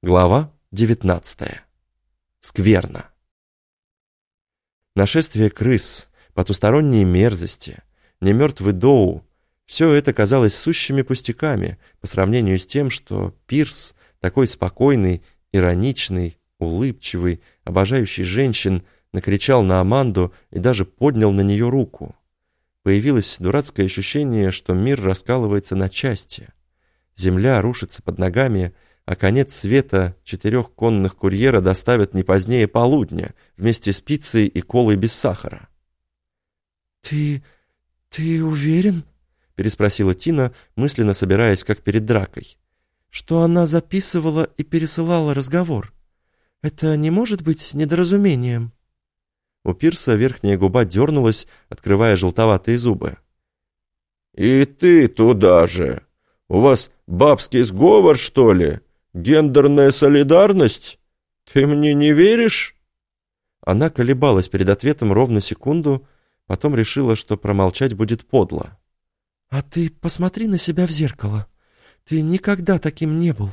Глава 19. Скверно. Нашествие крыс, потусторонние мерзости, немертвый Доу — все это казалось сущими пустяками по сравнению с тем, что Пирс, такой спокойный, ироничный, улыбчивый, обожающий женщин, накричал на Аманду и даже поднял на нее руку. Появилось дурацкое ощущение, что мир раскалывается на части. Земля рушится под ногами — а конец света четырех конных курьера доставят не позднее полудня, вместе с пиццей и колой без сахара. «Ты... ты уверен?» — переспросила Тина, мысленно собираясь, как перед дракой. «Что она записывала и пересылала разговор? Это не может быть недоразумением?» У Пирса верхняя губа дернулась, открывая желтоватые зубы. «И ты туда же! У вас бабский сговор, что ли?» Гендерная солидарность? Ты мне не веришь?» Она колебалась перед ответом ровно секунду, потом решила, что промолчать будет подло. «А ты посмотри на себя в зеркало. Ты никогда таким не был.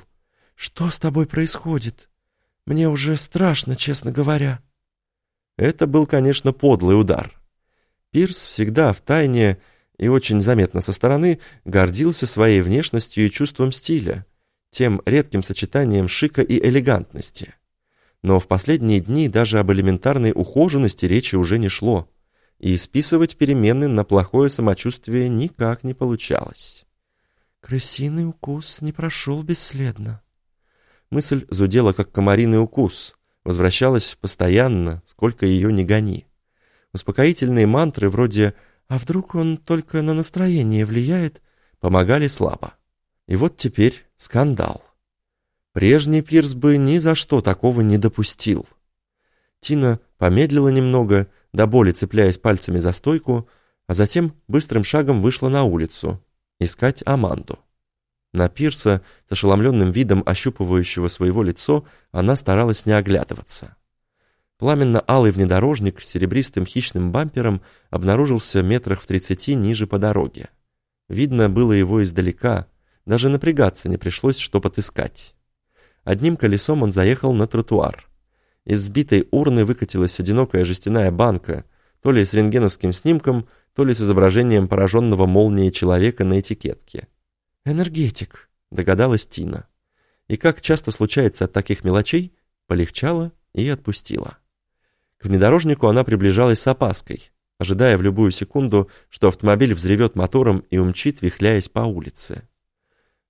Что с тобой происходит? Мне уже страшно, честно говоря». Это был, конечно, подлый удар. Пирс всегда в тайне и очень заметно со стороны гордился своей внешностью и чувством стиля, тем редким сочетанием шика и элегантности. Но в последние дни даже об элементарной ухоженности речи уже не шло, и списывать перемены на плохое самочувствие никак не получалось. «Крысиный укус не прошел бесследно». Мысль зудела, как комариный укус, возвращалась постоянно, сколько ее ни гони. Успокоительные мантры вроде «А вдруг он только на настроение влияет?» помогали слабо. И вот теперь скандал. Прежний Пирс бы ни за что такого не допустил. Тина помедлила немного, до боли цепляясь пальцами за стойку, а затем быстрым шагом вышла на улицу искать Аманду. На Пирса, с ошеломленным видом ощупывающего своего лицо, она старалась не оглядываться. Пламенно-алый внедорожник с серебристым хищным бампером обнаружился метрах в тридцати ниже по дороге. Видно было его издалека, даже напрягаться не пришлось, чтобы отыскать. Одним колесом он заехал на тротуар. Из сбитой урны выкатилась одинокая жестяная банка, то ли с рентгеновским снимком, то ли с изображением пораженного молнией человека на этикетке. «Энергетик», — догадалась Тина. И как часто случается от таких мелочей, полегчала и отпустила. К внедорожнику она приближалась с опаской, ожидая в любую секунду, что автомобиль взревет мотором и умчит, вихляясь по улице.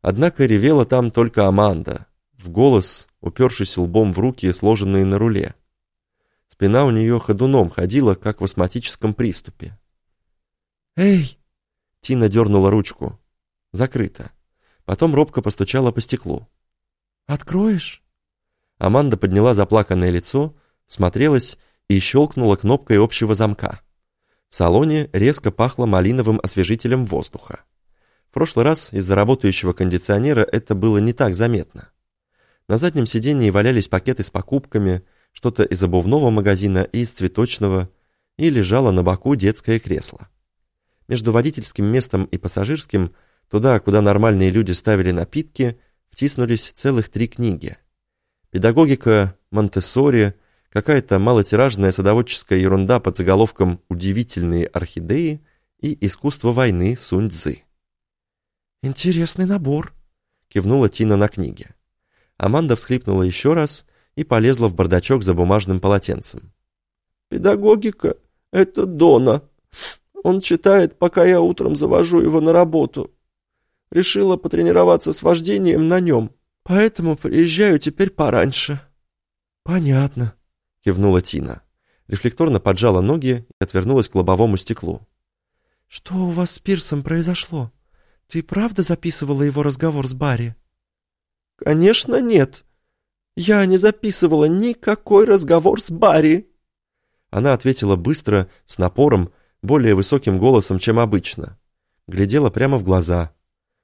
Однако ревела там только Аманда, в голос, упершись лбом в руки, сложенные на руле. Спина у нее ходуном ходила, как в астматическом приступе. «Эй!» Тина дернула ручку. Закрыто. Потом робко постучала по стеклу. «Откроешь?» Аманда подняла заплаканное лицо, смотрелась и щелкнула кнопкой общего замка. В салоне резко пахло малиновым освежителем воздуха прошлый раз из-за работающего кондиционера это было не так заметно. На заднем сиденье валялись пакеты с покупками, что-то из обувного магазина и из цветочного, и лежало на боку детское кресло. Между водительским местом и пассажирским, туда, куда нормальные люди ставили напитки, втиснулись целых три книги. Педагогика Монтессори, какая-то малотиражная садоводческая ерунда под заголовком «Удивительные орхидеи» и «Искусство войны Сунь-Цзы». «Интересный набор», — кивнула Тина на книге. Аманда всхлипнула еще раз и полезла в бардачок за бумажным полотенцем. «Педагогика — это Дона. Он читает, пока я утром завожу его на работу. Решила потренироваться с вождением на нем, поэтому приезжаю теперь пораньше». «Понятно», — кивнула Тина. Рефлекторно поджала ноги и отвернулась к лобовому стеклу. «Что у вас с Пирсом произошло?» Ты правда записывала его разговор с Барри? Конечно, нет. Я не записывала никакой разговор с Барри. Она ответила быстро, с напором, более высоким голосом, чем обычно. Глядела прямо в глаза.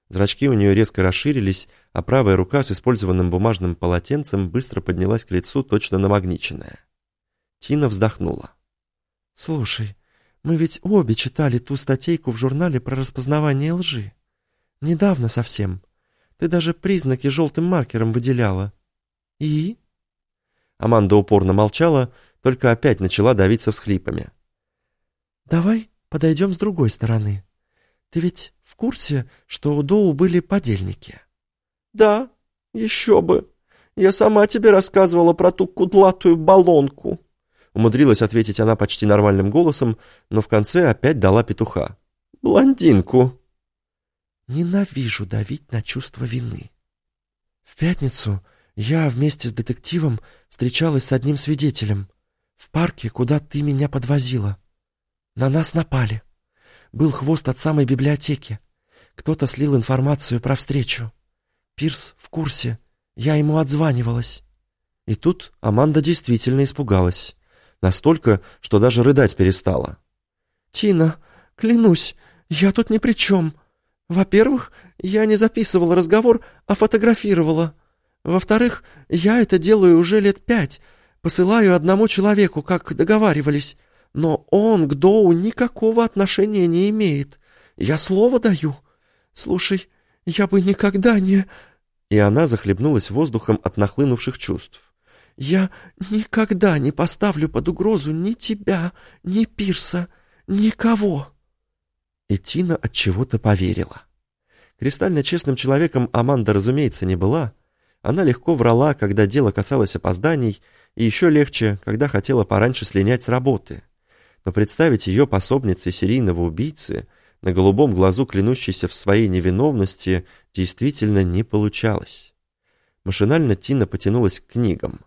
Зрачки у нее резко расширились, а правая рука с использованным бумажным полотенцем быстро поднялась к лицу, точно намагниченная. Тина вздохнула. «Слушай, мы ведь обе читали ту статейку в журнале про распознавание лжи. Недавно совсем. Ты даже признаки желтым маркером выделяла. «И?» Аманда упорно молчала, только опять начала давиться всхлипами. «Давай подойдем с другой стороны. Ты ведь в курсе, что у Доу были подельники?» «Да, еще бы. Я сама тебе рассказывала про ту кудлатую баллонку». Умудрилась ответить она почти нормальным голосом, но в конце опять дала петуха. «Блондинку». «Ненавижу давить на чувство вины. В пятницу я вместе с детективом встречалась с одним свидетелем в парке, куда ты меня подвозила. На нас напали. Был хвост от самой библиотеки. Кто-то слил информацию про встречу. Пирс в курсе. Я ему отзванивалась. И тут Аманда действительно испугалась. Настолько, что даже рыдать перестала. «Тина, клянусь, я тут ни при чем. Во-первых, я не записывала разговор, а фотографировала. Во-вторых, я это делаю уже лет пять. Посылаю одному человеку, как договаривались. Но он к Доу никакого отношения не имеет. Я слово даю. Слушай, я бы никогда не...» И она захлебнулась воздухом от нахлынувших чувств. «Я никогда не поставлю под угрозу ни тебя, ни Пирса, никого!» И Тина от чего-то поверила. Кристально честным человеком Аманда, разумеется, не была. Она легко врала, когда дело касалось опозданий, и еще легче, когда хотела пораньше слинять с работы. Но представить ее пособницей серийного убийцы, на голубом глазу клянущейся в своей невиновности, действительно не получалось. Машинально Тина потянулась к книгам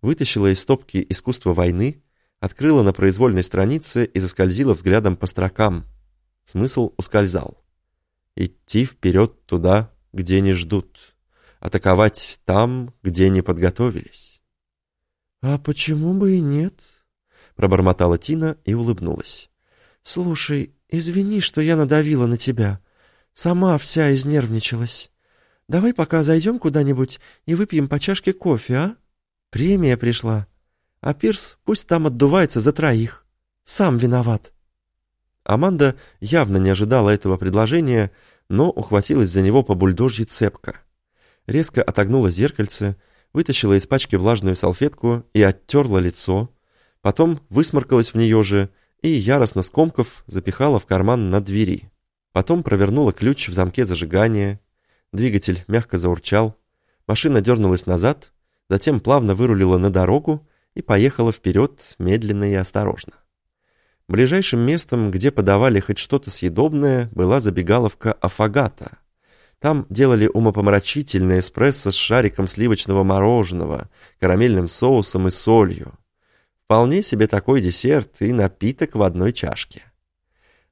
вытащила из стопки «Искусство войны», открыла на произвольной странице и заскользила взглядом по строкам. Смысл ускользал. Идти вперед туда, где не ждут. Атаковать там, где не подготовились. «А почему бы и нет?» Пробормотала Тина и улыбнулась. «Слушай, извини, что я надавила на тебя. Сама вся изнервничалась. Давай пока зайдем куда-нибудь и выпьем по чашке кофе, а?» Премия пришла. А Пирс пусть там отдувается за троих. Сам виноват. Аманда явно не ожидала этого предложения, но ухватилась за него по бульдожьи цепко. Резко отогнула зеркальце, вытащила из пачки влажную салфетку и оттерла лицо, потом высморкалась в нее же и, яростно скомков, запихала в карман на двери. Потом провернула ключ в замке зажигания, двигатель мягко заурчал, машина дернулась назад, затем плавно вырулила на дорогу и поехала вперед медленно и осторожно. Ближайшим местом, где подавали хоть что-то съедобное, была забегаловка Афагата. Там делали умопомрачительное эспрессо с шариком сливочного мороженого, карамельным соусом и солью. Вполне себе такой десерт и напиток в одной чашке.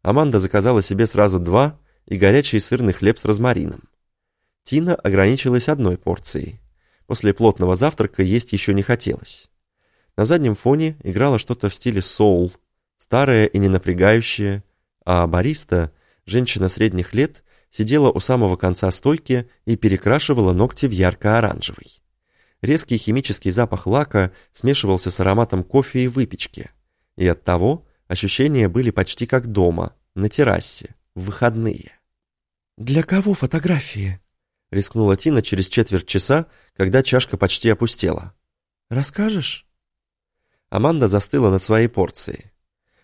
Аманда заказала себе сразу два и горячий сырный хлеб с розмарином. Тина ограничилась одной порцией. После плотного завтрака есть еще не хотелось. На заднем фоне играло что-то в стиле соул, старое и не напрягающее, а бариста, женщина средних лет, сидела у самого конца стойки и перекрашивала ногти в ярко-оранжевый. Резкий химический запах лака смешивался с ароматом кофе и выпечки, и оттого ощущения были почти как дома, на террасе, в выходные. «Для кого фотографии?» — рискнула Тина через четверть часа, когда чашка почти опустела. «Расскажешь?» Аманда застыла над своей порцией.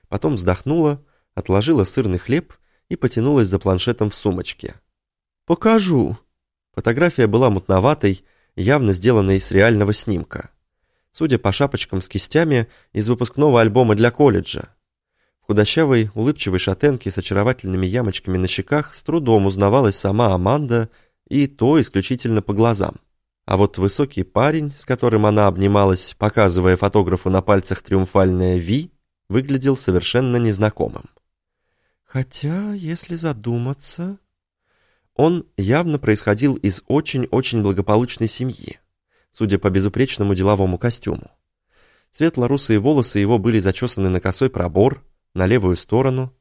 Потом вздохнула, отложила сырный хлеб и потянулась за планшетом в сумочке. «Покажу!» Фотография была мутноватой, явно сделанной с реального снимка. Судя по шапочкам с кистями, из выпускного альбома для колледжа. В худощавой, улыбчивой шатенке с очаровательными ямочками на щеках с трудом узнавалась сама Аманда и то исключительно по глазам. А вот высокий парень, с которым она обнималась, показывая фотографу на пальцах триумфальное «Ви», выглядел совершенно незнакомым. Хотя, если задуматься... Он явно происходил из очень-очень благополучной семьи, судя по безупречному деловому костюму. Светло-русые волосы его были зачесаны на косой пробор, на левую сторону,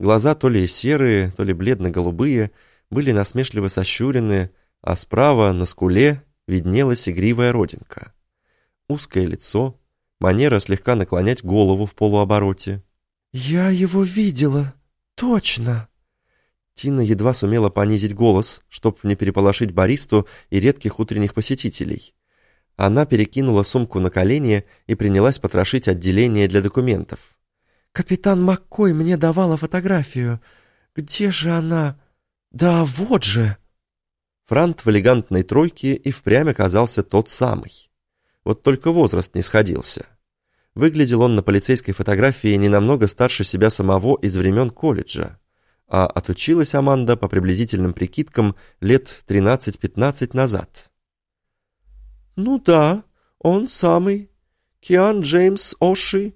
глаза то ли серые, то ли бледно-голубые, были насмешливо сощурены, а справа, на скуле, виднелась игривая родинка. Узкое лицо, манера слегка наклонять голову в полуобороте. «Я его видела, точно!» Тина едва сумела понизить голос, чтобы не переполошить баристу и редких утренних посетителей. Она перекинула сумку на колени и принялась потрошить отделение для документов. «Капитан Маккой мне давала фотографию. Где же она? Да вот же!» Франт в элегантной тройке и впрямь оказался тот самый. Вот только возраст не сходился. Выглядел он на полицейской фотографии не намного старше себя самого из времен колледжа, а отучилась Аманда по приблизительным прикидкам лет 13-15 назад. «Ну да, он самый. Киан Джеймс Оши.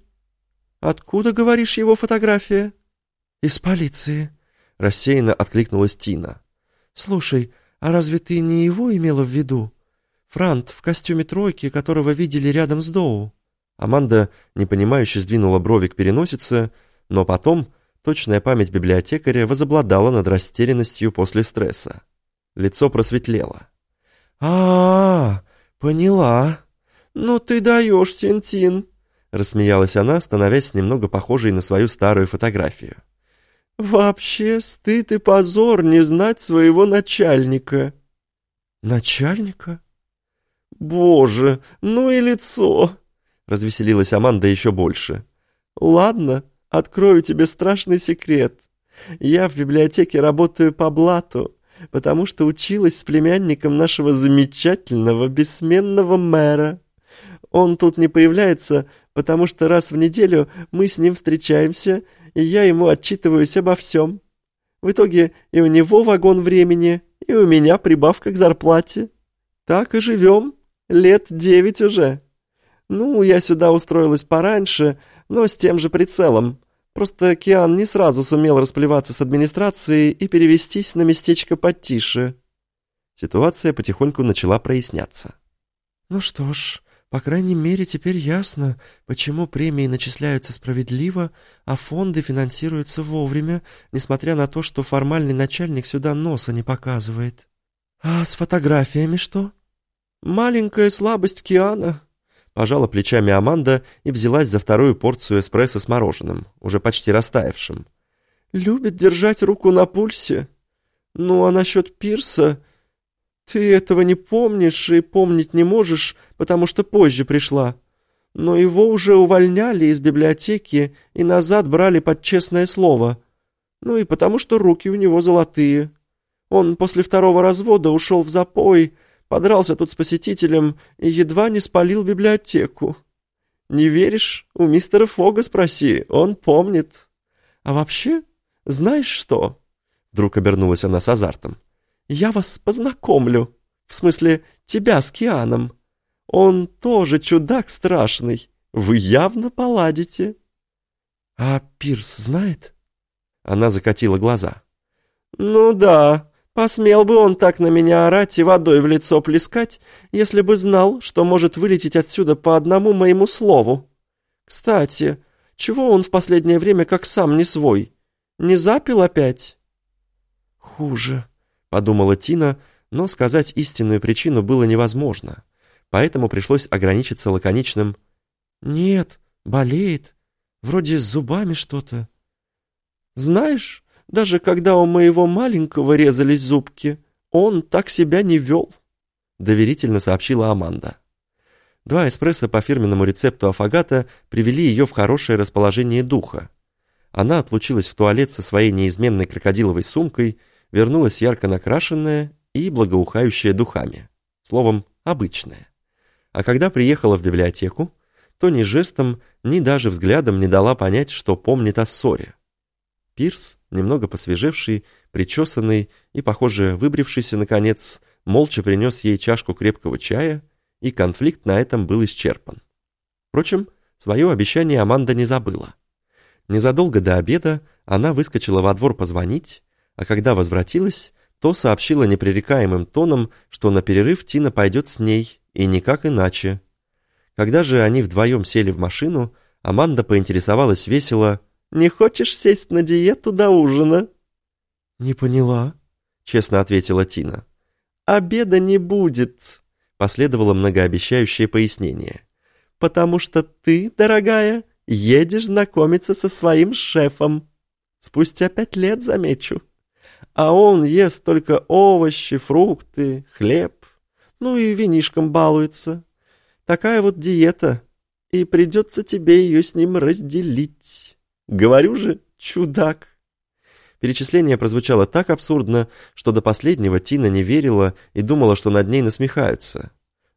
Откуда, говоришь, его фотография?» «Из полиции», — рассеянно откликнулась Тина. «Слушай, а разве ты не его имела в виду? Франт в костюме тройки, которого видели рядом с Доу?» Аманда, непонимающе сдвинула брови к переносице, но потом точная память библиотекаря возобладала над растерянностью после стресса. Лицо просветлело. а, -а, -а «Поняла. Ну ты даешь, Тинтин!» Рассмеялась она, становясь немного похожей на свою старую фотографию. «Вообще стыд и позор не знать своего начальника». «Начальника?» «Боже, ну и лицо!» Развеселилась Аманда еще больше. «Ладно, открою тебе страшный секрет. Я в библиотеке работаю по блату потому что училась с племянником нашего замечательного, бессменного мэра. Он тут не появляется, потому что раз в неделю мы с ним встречаемся, и я ему отчитываюсь обо всем. В итоге и у него вагон времени, и у меня прибавка к зарплате. Так и живем. Лет девять уже. Ну, я сюда устроилась пораньше, но с тем же прицелом. Просто Киан не сразу сумел расплеваться с администрацией и перевестись на местечко потише. Ситуация потихоньку начала проясняться. «Ну что ж, по крайней мере, теперь ясно, почему премии начисляются справедливо, а фонды финансируются вовремя, несмотря на то, что формальный начальник сюда носа не показывает. А с фотографиями что?» «Маленькая слабость Киана», Пожала плечами Аманда и взялась за вторую порцию эспрессо с мороженым, уже почти растаявшим. «Любит держать руку на пульсе. Ну, а насчет Пирса... Ты этого не помнишь и помнить не можешь, потому что позже пришла. Но его уже увольняли из библиотеки и назад брали под честное слово. Ну и потому что руки у него золотые. Он после второго развода ушел в запой, Подрался тут с посетителем и едва не спалил библиотеку. Не веришь? У мистера Фога спроси, он помнит. А вообще, знаешь что?» Вдруг обернулась она с азартом. «Я вас познакомлю. В смысле, тебя с Кианом. Он тоже чудак страшный. Вы явно поладите». «А Пирс знает?» Она закатила глаза. «Ну да, Посмел бы он так на меня орать и водой в лицо плескать, если бы знал, что может вылететь отсюда по одному моему слову. Кстати, чего он в последнее время как сам не свой? Не запил опять?» «Хуже», — подумала Тина, но сказать истинную причину было невозможно, поэтому пришлось ограничиться лаконичным «Нет, болеет. Вроде с зубами что-то». «Знаешь, даже когда у моего маленького резались зубки, он так себя не вел», — доверительно сообщила Аманда. Два эспрессо по фирменному рецепту Афагата привели ее в хорошее расположение духа. Она отлучилась в туалет со своей неизменной крокодиловой сумкой, вернулась ярко накрашенная и благоухающая духами. Словом, обычная. А когда приехала в библиотеку, то ни жестом, ни даже взглядом не дала понять, что помнит о ссоре. Пирс, немного посвежевший, причесанный и, похоже, выбрившийся, наконец, молча принес ей чашку крепкого чая, и конфликт на этом был исчерпан. Впрочем, свое обещание Аманда не забыла. Незадолго до обеда она выскочила во двор позвонить, а когда возвратилась, то сообщила непререкаемым тоном, что на перерыв Тина пойдет с ней, и никак иначе. Когда же они вдвоем сели в машину, Аманда поинтересовалась весело – не хочешь сесть на диету до ужина?» «Не поняла», — честно ответила Тина. «Обеда не будет», — последовало многообещающее пояснение. «Потому что ты, дорогая, едешь знакомиться со своим шефом. Спустя пять лет, замечу. А он ест только овощи, фрукты, хлеб, ну и винишком балуется. Такая вот диета, и придется тебе ее с ним разделить. Говорю же, чудак. Перечисление прозвучало так абсурдно, что до последнего Тина не верила и думала, что над ней насмехаются.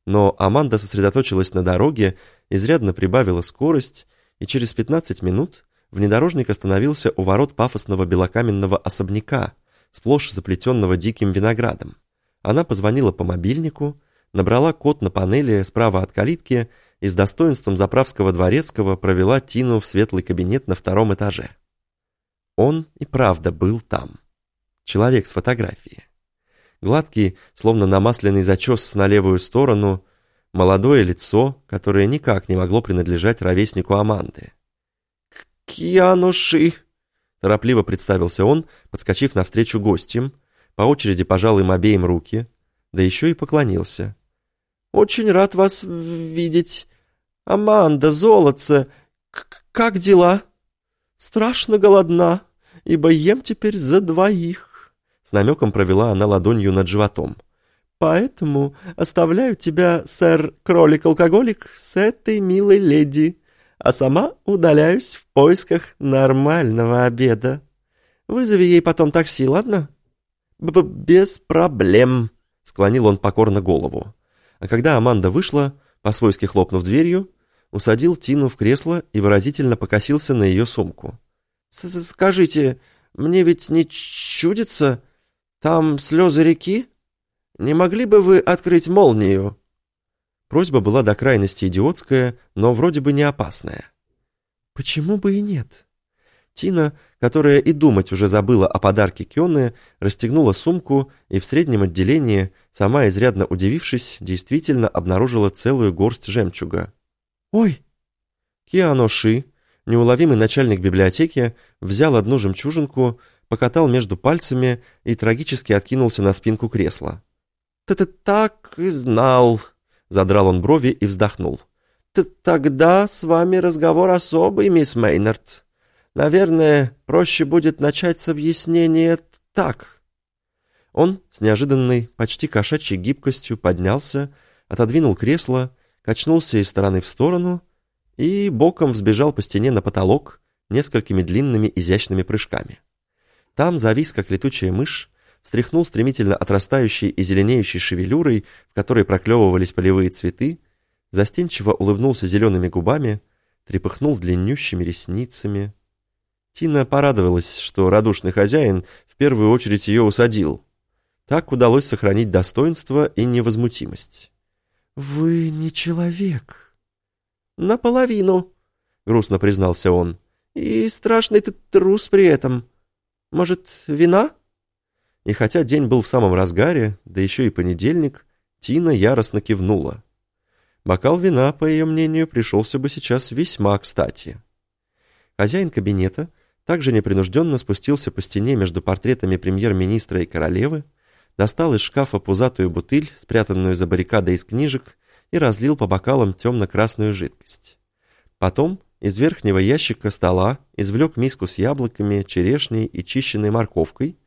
Но Аманда сосредоточилась на дороге, изрядно прибавила скорость, и через 15 минут внедорожник остановился у ворот пафосного белокаменного особняка, сплошь заплетенного диким виноградом. Она позвонила по мобильнику, набрала код на панели справа от калитки и с достоинством заправского дворецкого провела Тину в светлый кабинет на втором этаже. Он и правда был там. Человек с фотографии. Гладкий, словно намасленный зачес на левую сторону, молодое лицо, которое никак не могло принадлежать ровеснику Аманды. «Кьянуши!» Торопливо представился он, подскочив навстречу гостям, по очереди пожал им обеим руки, да еще и поклонился. «Очень рад вас видеть. Аманда, золотце, как дела?» «Страшно голодна, ибо ем теперь за двоих», — с намеком провела она ладонью над животом. «Поэтому оставляю тебя, сэр кролик-алкоголик, с этой милой леди, а сама удаляюсь в поисках нормального обеда. Вызови ей потом такси, ладно?» Б -б «Без проблем», — склонил он покорно голову. А когда Аманда вышла, по-свойски хлопнув дверью, усадил Тину в кресло и выразительно покосился на ее сумку. «Скажите, мне ведь не чудится? Там слезы реки? Не могли бы вы открыть молнию?» Просьба была до крайности идиотская, но вроде бы не опасная. «Почему бы и нет?» Тина, которая и думать уже забыла о подарке Кёны, расстегнула сумку и в среднем отделении, сама изрядно удивившись, действительно обнаружила целую горсть жемчуга. «Ой!» Киано Ши, неуловимый начальник библиотеки, взял одну жемчужинку, покатал между пальцами и трагически откинулся на спинку кресла. «Ты-ты так и знал!» — задрал он брови и вздохнул. «Т «Тогда с вами разговор особый, мисс Мейнард. Наверное, проще будет начать с объяснения так». Он с неожиданной, почти кошачьей гибкостью поднялся, отодвинул кресло качнулся из стороны в сторону и боком взбежал по стене на потолок несколькими длинными изящными прыжками. Там завис, как летучая мышь, встряхнул стремительно отрастающей и зеленеющей шевелюрой, в которой проклевывались полевые цветы, застенчиво улыбнулся зелеными губами, трепыхнул длиннющими ресницами. Тина порадовалась, что радушный хозяин в первую очередь ее усадил. Так удалось сохранить достоинство и невозмутимость. «Вы не человек». «Наполовину», — грустно признался он. «И страшный ты трус при этом. Может, вина?» И хотя день был в самом разгаре, да еще и понедельник, Тина яростно кивнула. Бокал вина, по ее мнению, пришелся бы сейчас весьма кстати. Хозяин кабинета также непринужденно спустился по стене между портретами премьер-министра и королевы, достал из шкафа пузатую бутыль, спрятанную за баррикадой из книжек, и разлил по бокалам темно-красную жидкость. Потом из верхнего ящика стола извлек миску с яблоками, черешней и чищенной морковкой,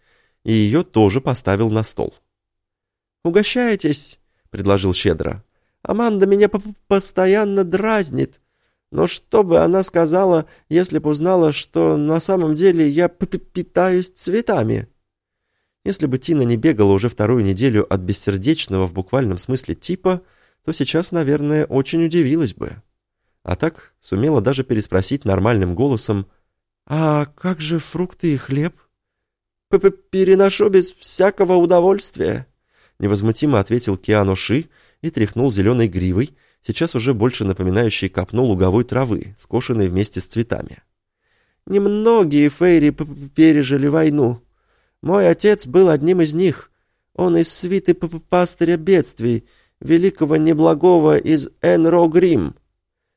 и ее тоже поставил на стол. «Угощайтесь», — предложил щедро. «Аманда меня постоянно дразнит. Но что бы она сказала, если бы узнала, что на самом деле я питаюсь цветами?» Если бы Тина не бегала уже вторую неделю от бессердечного в буквальном смысле типа, то сейчас, наверное, очень удивилась бы. А так сумела даже переспросить нормальным голосом «А как же фрукты и хлеб?» П -п «Переношу без всякого удовольствия», — невозмутимо ответил Киано Ши и тряхнул зеленой гривой, сейчас уже больше напоминающей копну луговой травы, скошенной вместе с цветами. «Немногие фейри пережили войну. Мой отец был одним из них. Он из свиты п -п пастыря бедствий, великого неблагого из Энро Грим.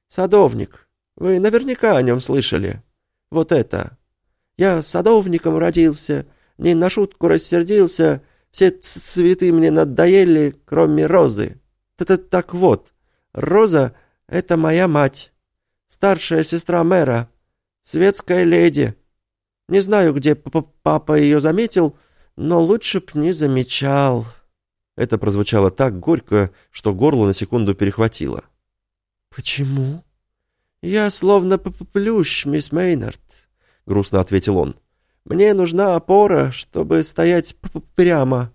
Садовник. Вы наверняка о нем слышали. Вот это. Я садовником родился, не на шутку рассердился, все цветы мне надоели, кроме розы. Т -т так вот, Роза — это моя мать, старшая сестра мэра, светская леди». Не знаю, где папа ее заметил, но лучше б не замечал». Это прозвучало так горько, что горло на секунду перехватило. «Почему?» «Я словно плющ, мисс Мейнард», — грустно ответил он. «Мне нужна опора, чтобы стоять прямо.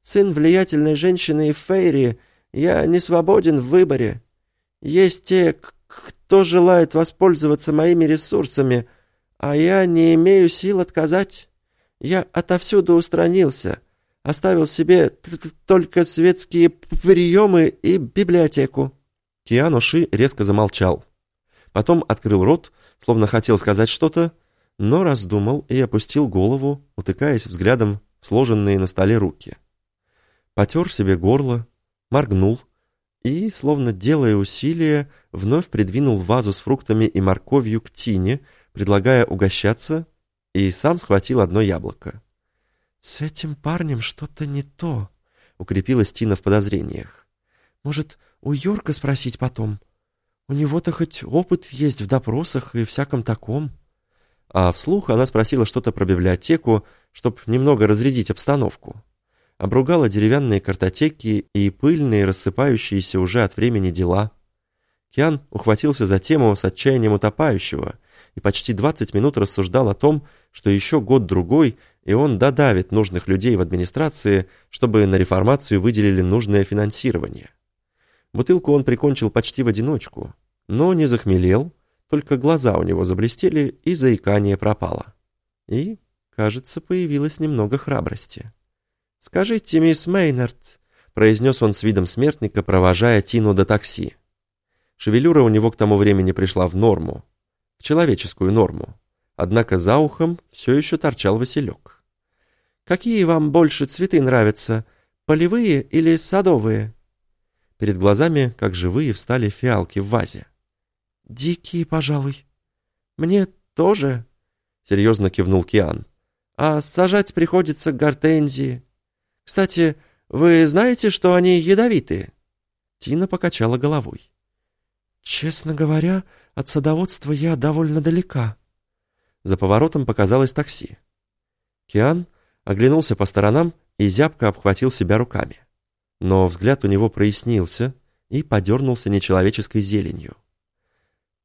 Сын влиятельной женщины в Фейри, я не свободен в выборе. Есть те, кто желает воспользоваться моими ресурсами, а я не имею сил отказать. Я отовсюду устранился, оставил себе только светские приемы и библиотеку». Киану Ши резко замолчал. Потом открыл рот, словно хотел сказать что-то, но раздумал и опустил голову, утыкаясь взглядом в сложенные на столе руки. Потер себе горло, моргнул и, словно делая усилие, вновь придвинул вазу с фруктами и морковью к Тине, предлагая угощаться, и сам схватил одно яблоко. «С этим парнем что-то не то», — укрепилась Тина в подозрениях. «Может, у Йорка спросить потом?» У него-то хоть опыт есть в допросах и всяком таком. А вслух она спросила что-то про библиотеку, чтобы немного разрядить обстановку. Обругала деревянные картотеки и пыльные, рассыпающиеся уже от времени дела. Киан ухватился за тему с отчаянием утопающего и почти 20 минут рассуждал о том, что еще год-другой, и он додавит нужных людей в администрации, чтобы на реформацию выделили нужное финансирование. Бутылку он прикончил почти в одиночку, но не захмелел, только глаза у него заблестели, и заикание пропало. И, кажется, появилось немного храбрости. «Скажите, мисс Мейнард», — произнес он с видом смертника, провожая Тину до такси. Шевелюра у него к тому времени пришла в норму, в человеческую норму, однако за ухом все еще торчал василек. «Какие вам больше цветы нравятся, полевые или садовые?» Перед глазами, как живые, встали фиалки в вазе. «Дикие, пожалуй». «Мне тоже», — серьезно кивнул Киан. «А сажать приходится гортензии. Кстати, вы знаете, что они ядовитые?» Тина покачала головой. «Честно говоря, от садоводства я довольно далека». За поворотом показалось такси. Киан оглянулся по сторонам и зябко обхватил себя руками но взгляд у него прояснился и подернулся нечеловеческой зеленью.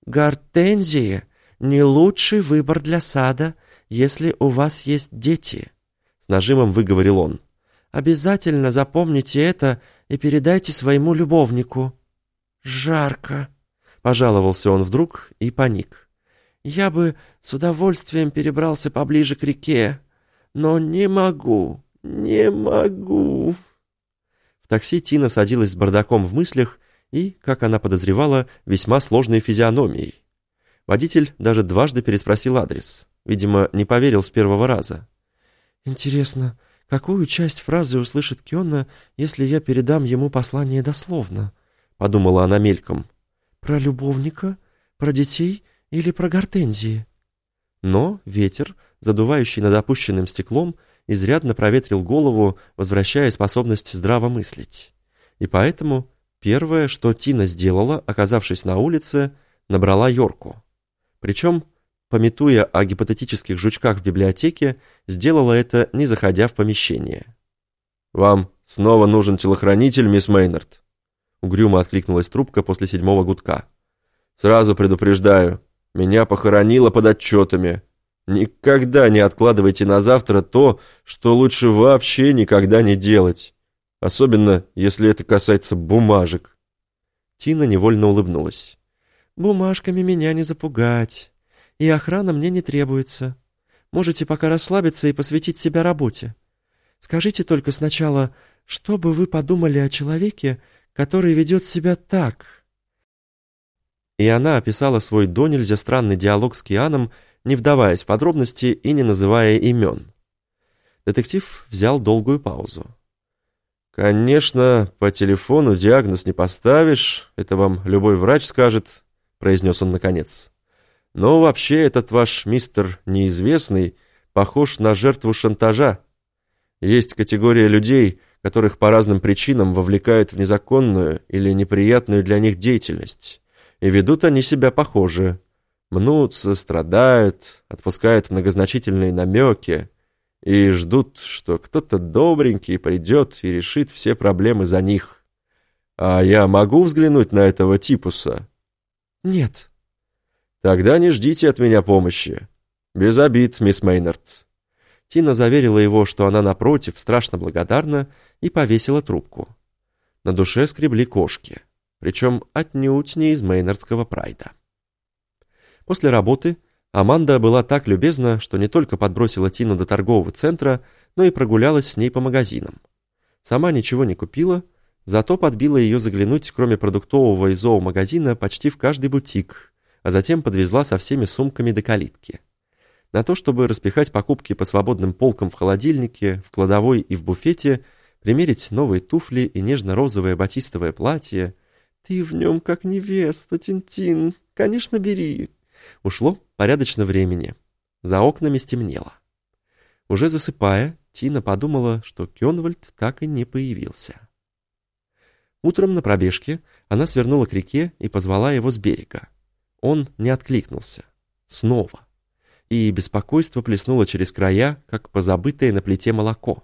«Гортензия — не лучший выбор для сада, если у вас есть дети», — с нажимом выговорил он. «Обязательно запомните это и передайте своему любовнику». «Жарко», — пожаловался он вдруг и паник. «Я бы с удовольствием перебрался поближе к реке, но не могу, не могу» такси Тина садилась с бардаком в мыслях и, как она подозревала, весьма сложной физиономией. Водитель даже дважды переспросил адрес. Видимо, не поверил с первого раза. «Интересно, какую часть фразы услышит Кённа, если я передам ему послание дословно?» — подумала она мельком. «Про любовника? Про детей или про гортензии?» Но ветер, задувающий над опущенным стеклом, изрядно проветрил голову, возвращая способность здраво мыслить. И поэтому первое, что Тина сделала, оказавшись на улице, набрала Йорку. Причем, пометуя о гипотетических жучках в библиотеке, сделала это, не заходя в помещение. «Вам снова нужен телохранитель, мисс Мейнард?» Угрюмо откликнулась трубка после седьмого гудка. «Сразу предупреждаю, меня похоронило под отчетами. Никогда не откладывайте на завтра то, что лучше вообще никогда не делать. Особенно, если это касается бумажек. Тина невольно улыбнулась. «Бумажками меня не запугать. И охрана мне не требуется. Можете пока расслабиться и посвятить себя работе. Скажите только сначала, что бы вы подумали о человеке, который ведет себя так?» И она описала свой до нельзя странный диалог с Кианом, не вдаваясь в подробности и не называя имен. Детектив взял долгую паузу. «Конечно, по телефону диагноз не поставишь, это вам любой врач скажет», — произнес он наконец. «Но вообще этот ваш мистер неизвестный похож на жертву шантажа. Есть категория людей, которых по разным причинам вовлекают в незаконную или неприятную для них деятельность, и ведут они себя похоже мнутся, страдают, отпускают многозначительные намеки и ждут, что кто-то добренький придет и решит все проблемы за них. А я могу взглянуть на этого типуса? «Нет». «Тогда не ждите от меня помощи. Без обид, мисс Мейнард». Тина заверила его, что она, напротив, страшно благодарна, и повесила трубку. На душе скребли кошки, причем отнюдь не из Мейнардского прайда. После работы Аманда была так любезна, что не только подбросила Тину до торгового центра, но и прогулялась с ней по магазинам. Сама ничего не купила, зато подбила ее заглянуть, кроме продуктового и зоомагазина, почти в каждый бутик, а затем подвезла со всеми сумками до калитки. На то, чтобы распихать покупки по свободным полкам в холодильнике, в кладовой и в буфете, примерить новые туфли и нежно-розовое батистовое платье. «Ты в нем как невеста, Тинтин, конечно, бери!» Ушло порядочно времени. За окнами стемнело. Уже засыпая, Тина подумала, что Кёнвальд так и не появился. Утром на пробежке она свернула к реке и позвала его с берега. Он не откликнулся. Снова. И беспокойство плеснуло через края, как позабытое на плите молоко.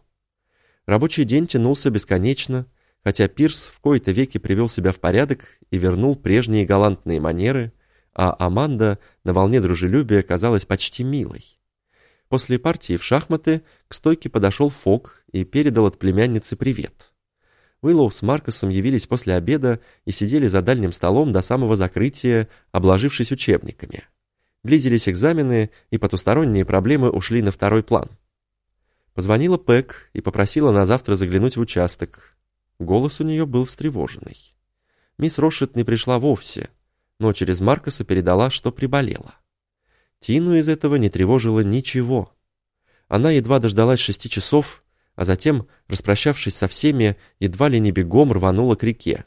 Рабочий день тянулся бесконечно, хотя Пирс в кои-то веки привел себя в порядок и вернул прежние галантные манеры, а Аманда на волне дружелюбия казалась почти милой. После партии в шахматы к стойке подошел Фок и передал от племянницы привет. Уиллоу с Маркосом явились после обеда и сидели за дальним столом до самого закрытия, обложившись учебниками. Близились экзамены, и потусторонние проблемы ушли на второй план. Позвонила Пэк и попросила на завтра заглянуть в участок. Голос у нее был встревоженный. Мисс Рошет не пришла вовсе, но через Маркоса передала, что приболела. Тину из этого не тревожило ничего. Она едва дождалась шести часов, а затем, распрощавшись со всеми, едва ли не бегом рванула к реке.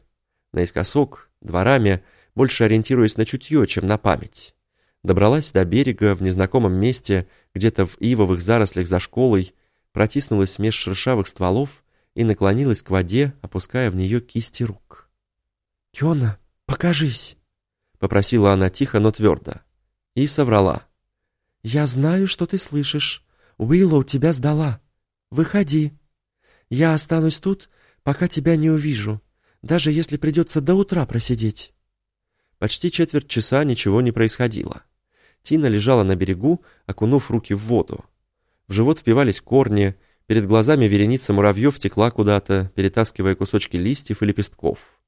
Наискосок, дворами, больше ориентируясь на чутье, чем на память. Добралась до берега в незнакомом месте, где-то в ивовых зарослях за школой, протиснулась меж шершавых стволов и наклонилась к воде, опуская в нее кисти рук. «Кёна, покажись!» — попросила она тихо, но твердо. И соврала. «Я знаю, что ты слышишь. Уиллоу тебя сдала. Выходи. Я останусь тут, пока тебя не увижу, даже если придется до утра просидеть». Почти четверть часа ничего не происходило. Тина лежала на берегу, окунув руки в воду. В живот впивались корни, перед глазами вереница муравьев текла куда-то, перетаскивая кусочки листьев и лепестков.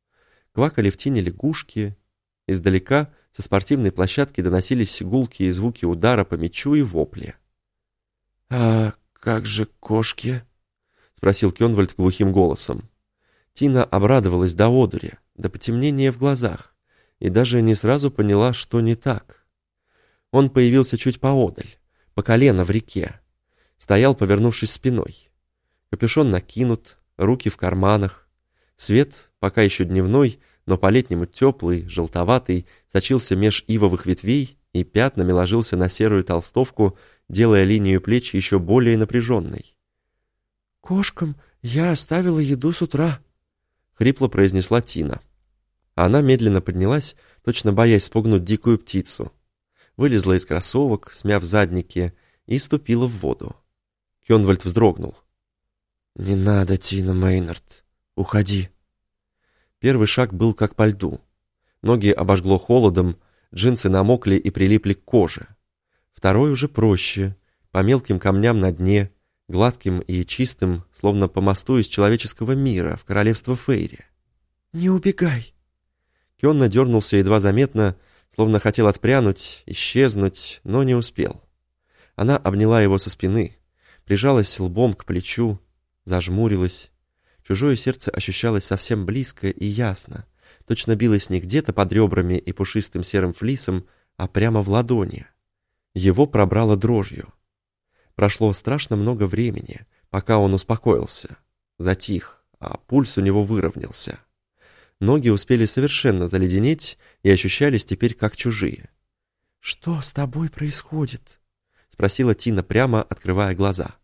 Квакали в тине лягушки, Издалека со спортивной площадки доносились гулкие звуки удара по мячу и вопли. «А как же кошки?» — спросил Кенвальд глухим голосом. Тина обрадовалась до одури, до потемнения в глазах, и даже не сразу поняла, что не так. Он появился чуть поодаль, по колено в реке. Стоял, повернувшись спиной. Капюшон накинут, руки в карманах. Свет, пока еще дневной, но по-летнему теплый, желтоватый, сочился меж ивовых ветвей и пятнами ложился на серую толстовку, делая линию плеч еще более напряженной. «Кошкам я оставила еду с утра», — хрипло произнесла Тина. Она медленно поднялась, точно боясь спугнуть дикую птицу. Вылезла из кроссовок, смяв задники, и ступила в воду. Кёнвальд вздрогнул. «Не надо, Тина Мейнард, уходи», Первый шаг был как по льду. Ноги обожгло холодом, джинсы намокли и прилипли к коже. Второй уже проще, по мелким камням на дне, гладким и чистым, словно по мосту из человеческого мира в королевство Фейри. «Не убегай!» Кенна дернулся едва заметно, словно хотел отпрянуть, исчезнуть, но не успел. Она обняла его со спины, прижалась лбом к плечу, зажмурилась, Чужое сердце ощущалось совсем близко и ясно. Точно билось не где-то под ребрами и пушистым серым флисом, а прямо в ладони. Его пробрало дрожью. Прошло страшно много времени, пока он успокоился, затих, а пульс у него выровнялся. Ноги успели совершенно заледенеть и ощущались теперь как чужие. «Что с тобой происходит?» — спросила Тина прямо, открывая глаза.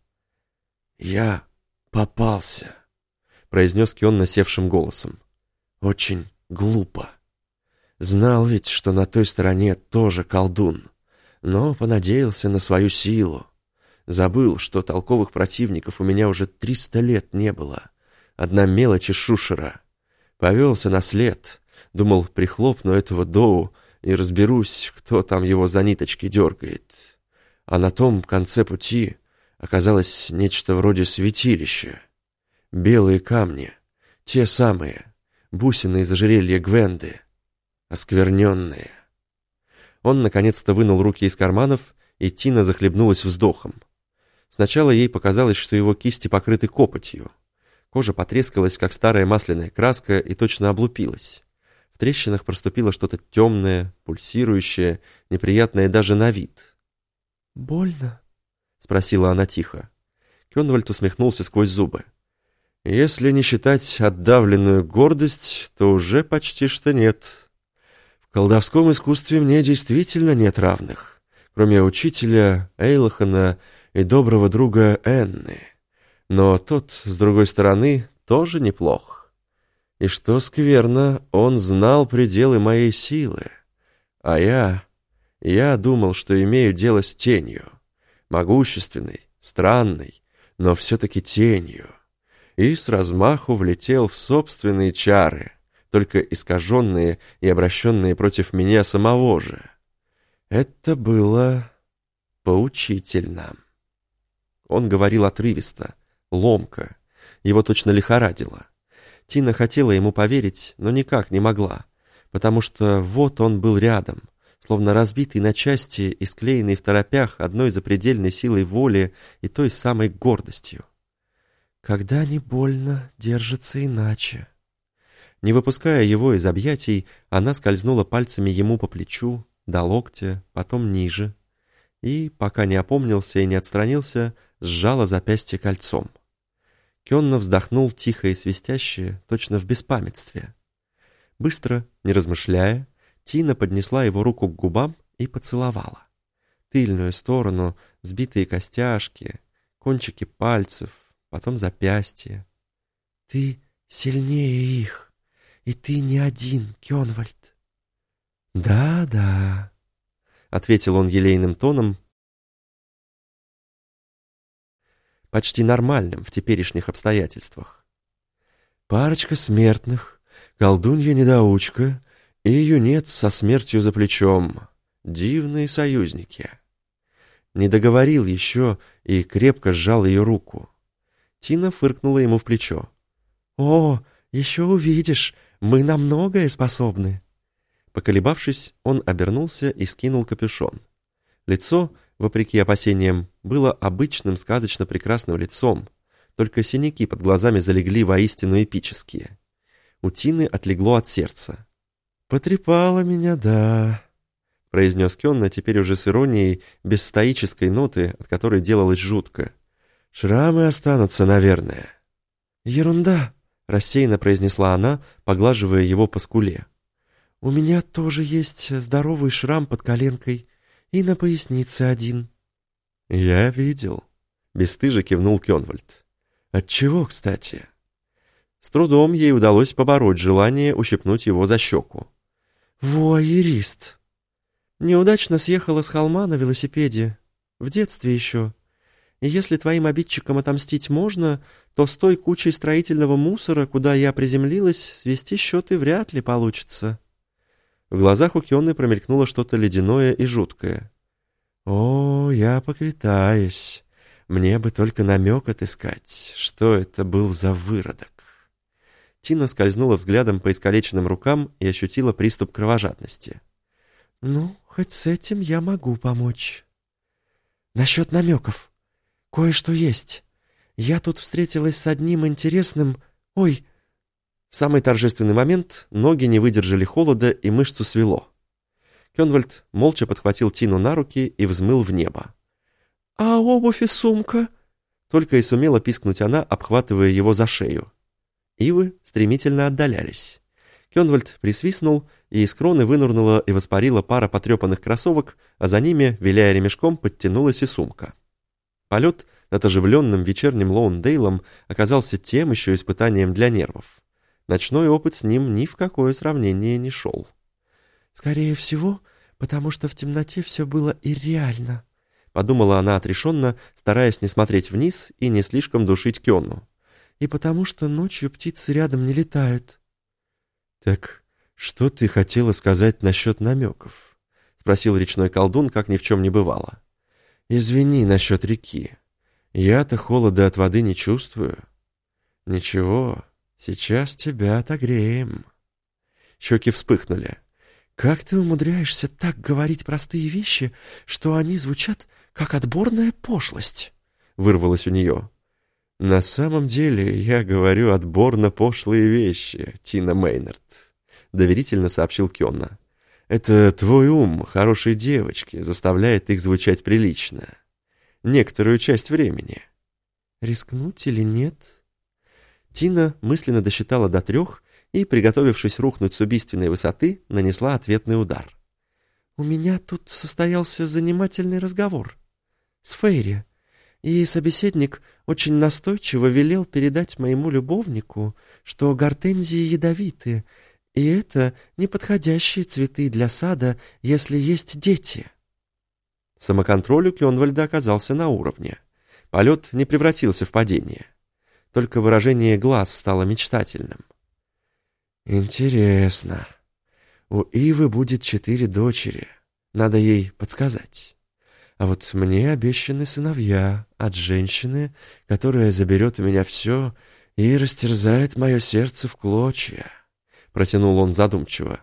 «Я попался», произнес Кион насевшим голосом. «Очень глупо. Знал ведь, что на той стороне тоже колдун, но понадеялся на свою силу. Забыл, что толковых противников у меня уже триста лет не было. Одна мелочь шушера. Повелся на след. Думал, прихлопну этого Доу, и разберусь, кто там его за ниточки дергает. А на том конце пути оказалось нечто вроде святилища. Белые камни, те самые, бусины из ожерелья Гвенды, оскверненные. Он наконец-то вынул руки из карманов, и Тина захлебнулась вздохом. Сначала ей показалось, что его кисти покрыты копотью. Кожа потрескалась, как старая масляная краска, и точно облупилась. В трещинах проступило что-то темное, пульсирующее, неприятное даже на вид. «Больно?» — спросила она тихо. Кёнвальд усмехнулся сквозь зубы. «Если не считать отдавленную гордость, то уже почти что нет. В колдовском искусстве мне действительно нет равных, кроме учителя Эйлахана и доброго друга Энны. Но тот, с другой стороны, тоже неплох. И что скверно, он знал пределы моей силы. А я... я думал, что имею дело с тенью. Могущественной, странной, но все-таки тенью. И с размаху влетел в собственные чары, только искаженные и обращенные против меня самого же. Это было поучительно. Он говорил отрывисто, ломко. Его точно лихорадило. Тина хотела ему поверить, но никак не могла, потому что вот он был рядом, словно разбитый на части и склеенный в торопях одной запредельной силой воли и той самой гордостью. «Когда не больно, держится иначе». Не выпуская его из объятий, она скользнула пальцами ему по плечу, до локтя, потом ниже, и, пока не опомнился и не отстранился, сжала запястье кольцом. Кенна вздохнул тихо и свистяще, точно в беспамятстве. Быстро, не размышляя, Тина поднесла его руку к губам и поцеловала. Тыльную сторону, сбитые костяшки, кончики пальцев, потом запястье. «Ты сильнее их, и ты не один, Кёнвальд». «Да-да», — ответил он елейным тоном, почти нормальным в теперешних обстоятельствах. Парочка смертных, колдунья-недоучка и юнец со смертью за плечом. Дивные союзники. Не договорил еще и крепко сжал ее руку. Тина фыркнула ему в плечо. «О, еще увидишь, мы на многое способны». Поколебавшись, он обернулся и скинул капюшон. Лицо — вопреки опасениям, было обычным сказочно прекрасным лицом, только синяки под глазами залегли воистину эпические. У Тины отлегло от сердца. «Потрепала меня, да», — произнес Кенна теперь уже с иронией, без стоической ноты, от которой делалось жутко. «Шрамы останутся, наверное». «Ерунда», — рассеянно произнесла она, поглаживая его по скуле. «У меня тоже есть здоровый шрам под коленкой и на пояснице один». «Я видел», — бесстыже кивнул Кёнвальд. «Отчего, кстати?» С трудом ей удалось побороть желание ущипнуть его за щеку. «Вуайерист!» «Неудачно съехала с холма на велосипеде. В детстве еще. И если твоим обидчикам отомстить можно, то с той кучей строительного мусора, куда я приземлилась, свести счеты вряд ли получится». В глазах у Кионы промелькнуло что-то ледяное и жуткое. «О, я поквитаюсь. Мне бы только намек отыскать, что это был за выродок». Тина скользнула взглядом по искалеченным рукам и ощутила приступ кровожадности. «Ну, хоть с этим я могу помочь. Насчет намеков. Кое-что есть. Я тут встретилась с одним интересным... Ой, в самый торжественный момент ноги не выдержали холода и мышцу свело. Кенвальд молча подхватил Тину на руки и взмыл в небо. «А обувь и сумка?» Только и сумела пискнуть она, обхватывая его за шею. Ивы стремительно отдалялись. Кенвальд присвистнул, и из кроны вынырнула и воспарила пара потрепанных кроссовок, а за ними, виляя ремешком, подтянулась и сумка. Полет над оживленным вечерним Лоундейлом оказался тем еще испытанием для нервов. Ночной опыт с ним ни в какое сравнение не шел. «Скорее всего, потому что в темноте все было и реально», — подумала она отрешенно, стараясь не смотреть вниз и не слишком душить Кённу. «И потому что ночью птицы рядом не летают». «Так «Что ты хотела сказать насчет намеков?» — спросил речной колдун, как ни в чем не бывало. «Извини насчет реки. Я-то холода от воды не чувствую. Ничего, сейчас тебя отогреем». Щеки вспыхнули. «Как ты умудряешься так говорить простые вещи, что они звучат, как отборная пошлость?» — вырвалось у нее. «На самом деле я говорю отборно пошлые вещи, Тина Мейнард», — доверительно сообщил Кенна. «Это твой ум, хорошей девочки, заставляет их звучать прилично. Некоторую часть времени». «Рискнуть или нет?» Тина мысленно досчитала до трех и, приготовившись рухнуть с убийственной высоты, нанесла ответный удар. «У меня тут состоялся занимательный разговор с Фейри, и собеседник очень настойчиво велел передать моему любовнику, что гортензии ядовиты, и это неподходящие цветы для сада, если есть дети. Самоконтроль у Кёнвальда оказался на уровне. Полет не превратился в падение. Только выражение глаз стало мечтательным. «Интересно. У Ивы будет четыре дочери. Надо ей подсказать». А вот мне обещаны сыновья от женщины, которая заберет у меня все и растерзает мое сердце в клочья. Протянул он задумчиво.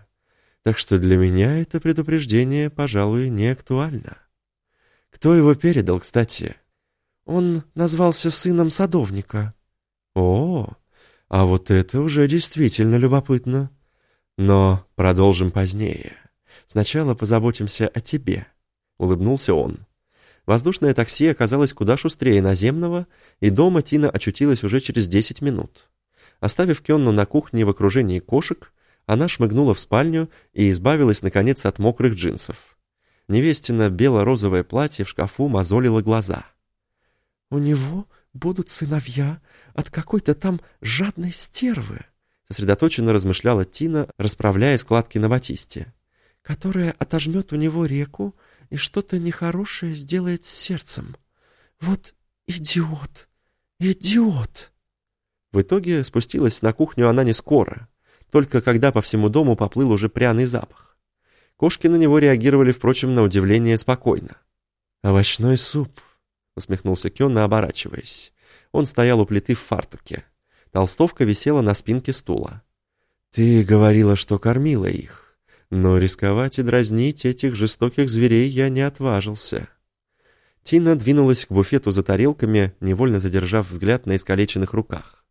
Так что для меня это предупреждение, пожалуй, не актуально. Кто его передал, кстати? Он назвался сыном садовника. О, а вот это уже действительно любопытно. Но продолжим позднее. Сначала позаботимся о тебе. — улыбнулся он. Воздушное такси оказалось куда шустрее наземного, и дома Тина очутилась уже через десять минут. Оставив Кенну на кухне в окружении кошек, она шмыгнула в спальню и избавилась, наконец, от мокрых джинсов. Невестина бело-розовое платье в шкафу мозолило глаза. «У него будут сыновья от какой-то там жадной стервы», сосредоточенно размышляла Тина, расправляя складки на батисте, «которая отожмет у него реку, и что-то нехорошее сделает с сердцем. Вот идиот, идиот!» В итоге спустилась на кухню она не скоро, только когда по всему дому поплыл уже пряный запах. Кошки на него реагировали, впрочем, на удивление спокойно. «Овощной суп», — усмехнулся Кённа, оборачиваясь. Он стоял у плиты в фартуке. Толстовка висела на спинке стула. «Ты говорила, что кормила их. Но рисковать и дразнить этих жестоких зверей я не отважился. Тина двинулась к буфету за тарелками, невольно задержав взгляд на искалеченных руках.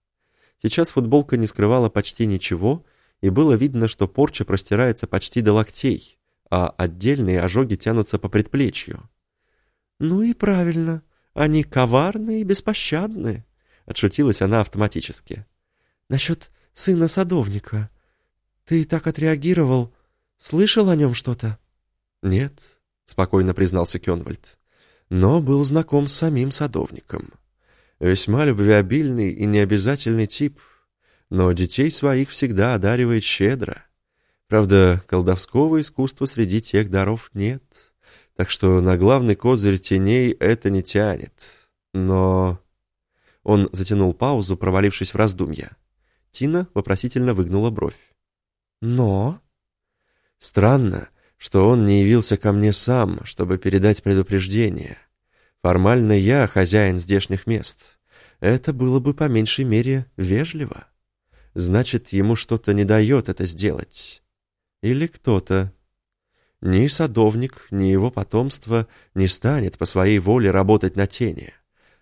Сейчас футболка не скрывала почти ничего, и было видно, что порча простирается почти до локтей, а отдельные ожоги тянутся по предплечью. «Ну и правильно, они коварны и беспощадны», — отшутилась она автоматически. «Насчет сына садовника. Ты так отреагировал, Слышал о нем что-то?» «Нет», — спокойно признался Кенвальд, «но был знаком с самим садовником. Весьма любвеобильный и необязательный тип, но детей своих всегда одаривает щедро. Правда, колдовского искусства среди тех даров нет, так что на главный козырь теней это не тянет. Но...» Он затянул паузу, провалившись в раздумья. Тина вопросительно выгнула бровь. «Но...» Странно, что он не явился ко мне сам, чтобы передать предупреждение. Формально я хозяин здешних мест. Это было бы по меньшей мере вежливо. Значит, ему что-то не дает это сделать. Или кто-то. Ни садовник, ни его потомство не станет по своей воле работать на тени.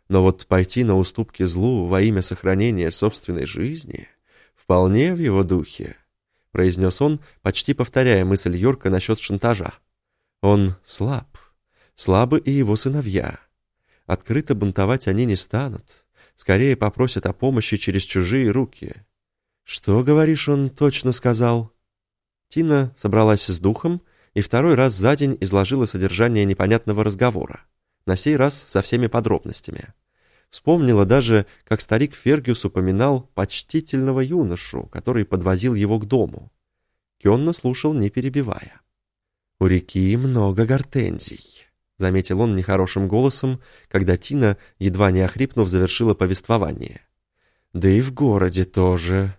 Но вот пойти на уступки злу во имя сохранения собственной жизни вполне в его духе. — произнес он, почти повторяя мысль Йорка насчет шантажа. «Он слаб. Слабы и его сыновья. Открыто бунтовать они не станут. Скорее попросят о помощи через чужие руки. Что, говоришь, он точно сказал?» Тина собралась с духом и второй раз за день изложила содержание непонятного разговора, на сей раз со всеми подробностями. Вспомнила даже, как старик Фергюс упоминал почтительного юношу, который подвозил его к дому. Кенна слушал, не перебивая. «У реки много гортензий», — заметил он нехорошим голосом, когда Тина, едва не охрипнув, завершила повествование. «Да и в городе тоже.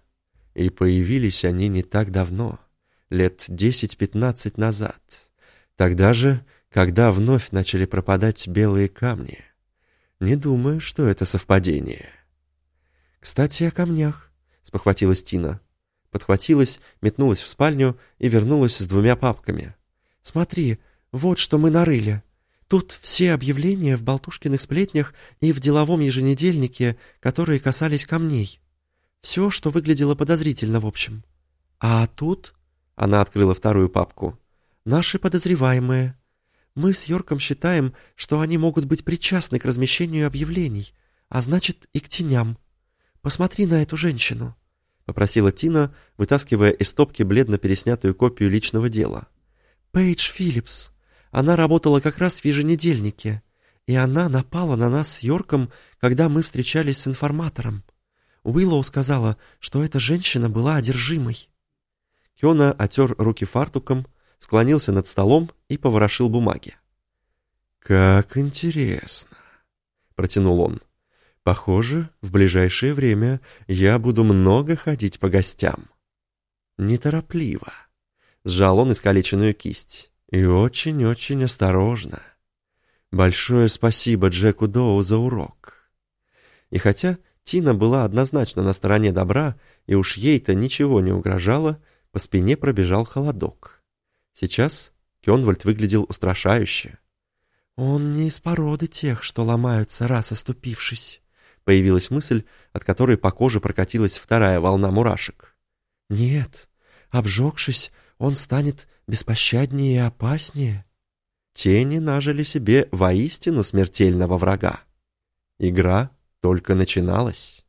И появились они не так давно. лет десять-пятнадцать назад. Тогда же, когда вновь начали пропадать белые камни. Не думаю, что это совпадение. «Кстати, о камнях», — спохватилась Тина. Подхватилась, метнулась в спальню и вернулась с двумя папками. «Смотри, вот что мы нарыли. Тут все объявления в болтушкиных сплетнях и в деловом еженедельнике, которые касались камней. Все, что выглядело подозрительно, в общем. А тут...» — она открыла вторую папку. «Наши подозреваемые. Мы с Йорком считаем, что они могут быть причастны к размещению объявлений, а значит и к теням. Посмотри на эту женщину», — попросила Тина, вытаскивая из стопки бледно переснятую копию личного дела. «Пейдж Филлипс. Она работала как раз в еженедельнике, и она напала на нас с Йорком, когда мы встречались с информатором. Уиллоу сказала, что эта женщина была одержимой». Кёна отер руки фартуком, склонился над столом и поворошил бумаги. «Как интересно!» — протянул он. Похоже, в ближайшее время я буду много ходить по гостям. Неторопливо. Сжал он искалеченную кисть. И очень-очень осторожно. Большое спасибо Джеку Доу за урок. И хотя Тина была однозначно на стороне добра, и уж ей-то ничего не угрожало, по спине пробежал холодок. Сейчас Кенвальд выглядел устрашающе. «Он не из породы тех, что ломаются, раз оступившись», Появилась мысль, от которой по коже прокатилась вторая волна мурашек. «Нет, обжегшись, он станет беспощаднее и опаснее». Тени нажили себе воистину смертельного врага. Игра только начиналась.